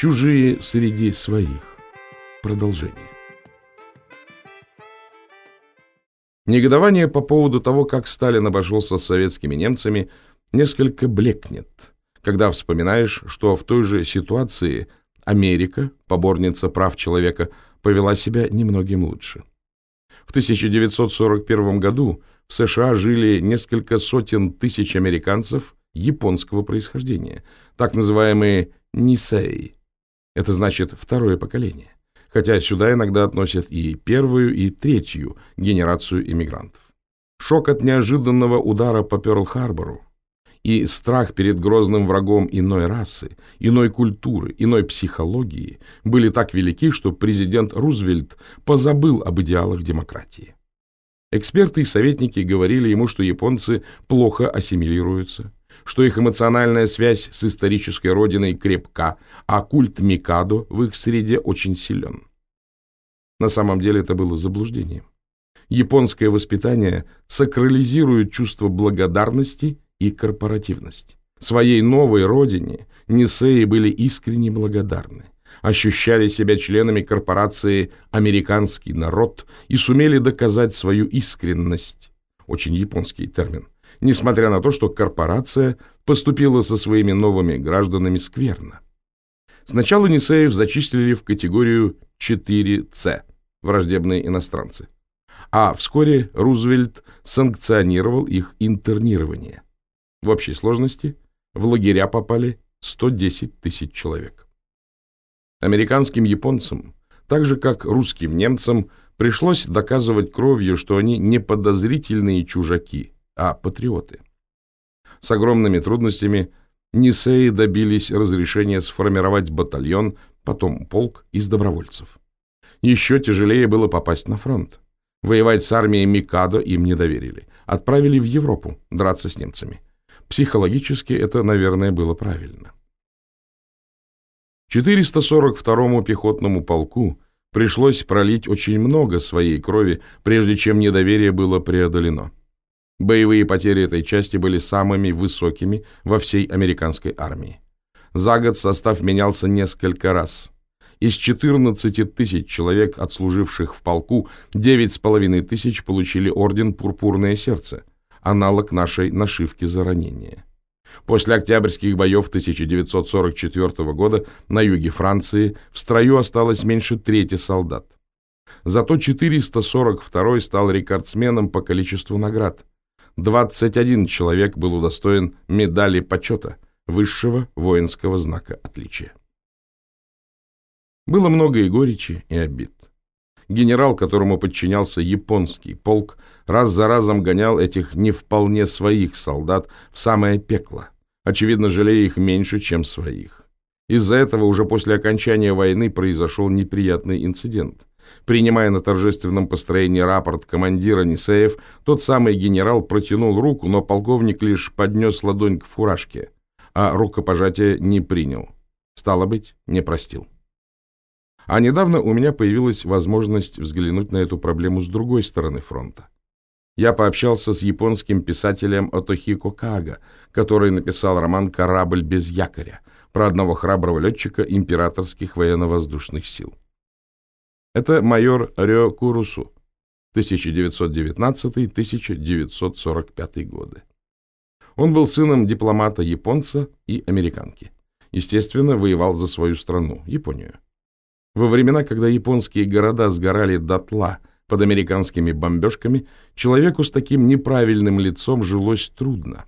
Чужие среди своих. Продолжение. Негодование по поводу того, как Сталин обошелся с советскими немцами, несколько блекнет, когда вспоминаешь, что в той же ситуации Америка, поборница прав человека, повела себя немногим лучше. В 1941 году в США жили несколько сотен тысяч американцев японского происхождения, так называемые «нисей». Это значит второе поколение хотя сюда иногда относят и первую, и третью генерацию иммигрантов. Шок от неожиданного удара по Пёрл-Харбору и страх перед грозным врагом иной расы, иной культуры, иной психологии были так велики, что президент Рузвельт позабыл об идеалах демократии. Эксперты и советники говорили ему, что японцы плохо ассимилируются, что их эмоциональная связь с исторической родиной крепка, а культ Микадо в их среде очень силен. На самом деле это было заблуждением. Японское воспитание сакрализирует чувство благодарности и корпоративность. Своей новой родине Нисеи были искренне благодарны, ощущали себя членами корпорации «Американский народ» и сумели доказать свою искренность. Очень японский термин несмотря на то, что корпорация поступила со своими новыми гражданами скверно. Сначала Нисеев зачислили в категорию 4С – враждебные иностранцы. А вскоре Рузвельт санкционировал их интернирование. В общей сложности в лагеря попали 110 тысяч человек. Американским японцам, так же как русским немцам, пришлось доказывать кровью, что они не подозрительные чужаки – а патриоты. С огромными трудностями Нисеи добились разрешения сформировать батальон, потом полк из добровольцев. Еще тяжелее было попасть на фронт. Воевать с армией Микадо им не доверили. Отправили в Европу драться с немцами. Психологически это, наверное, было правильно. 442-му пехотному полку пришлось пролить очень много своей крови, прежде чем недоверие было преодолено. Боевые потери этой части были самыми высокими во всей американской армии. За год состав менялся несколько раз. Из 14 тысяч человек, отслуживших в полку, 9,5 тысяч получили орден «Пурпурное сердце», аналог нашей нашивки за ранение. После октябрьских боев 1944 года на юге Франции в строю осталось меньше трети солдат. Зато 442 стал рекордсменом по количеству наград – 21 человек был удостоен медали почета высшего воинского знака отличия. Было много и горечи, и обид. Генерал, которому подчинялся японский полк, раз за разом гонял этих не вполне своих солдат в самое пекло, очевидно, жалея их меньше, чем своих. Из-за этого уже после окончания войны произошел неприятный инцидент. Принимая на торжественном построении рапорт командира Нисеев, тот самый генерал протянул руку, но полковник лишь поднес ладонь к фуражке, а рукопожатие не принял. Стало быть, не простил. А недавно у меня появилась возможность взглянуть на эту проблему с другой стороны фронта. Я пообщался с японским писателем Отохико Кага, который написал роман «Корабль без якоря» про одного храброго летчика императорских военно-воздушных сил. Это майор Рё Курусу, 1919-1945 годы. Он был сыном дипломата-японца и американки. Естественно, воевал за свою страну, Японию. Во времена, когда японские города сгорали дотла под американскими бомбежками, человеку с таким неправильным лицом жилось трудно.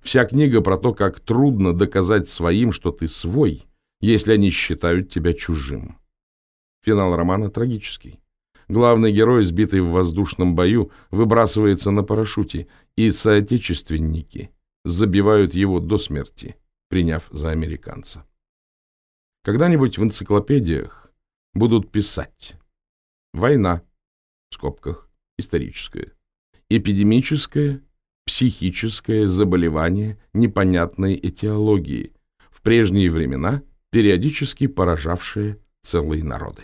Вся книга про то, как трудно доказать своим, что ты свой, если они считают тебя чужим. Финал романа трагический. Главный герой, сбитый в воздушном бою, выбрасывается на парашюте, и соотечественники забивают его до смерти, приняв за американца. Когда-нибудь в энциклопедиях будут писать «Война», в скобках, историческая, эпидемическое, психическое заболевание непонятной этиологии, в прежние времена периодически поражавшее целые народы.